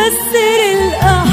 بفسر الأحلام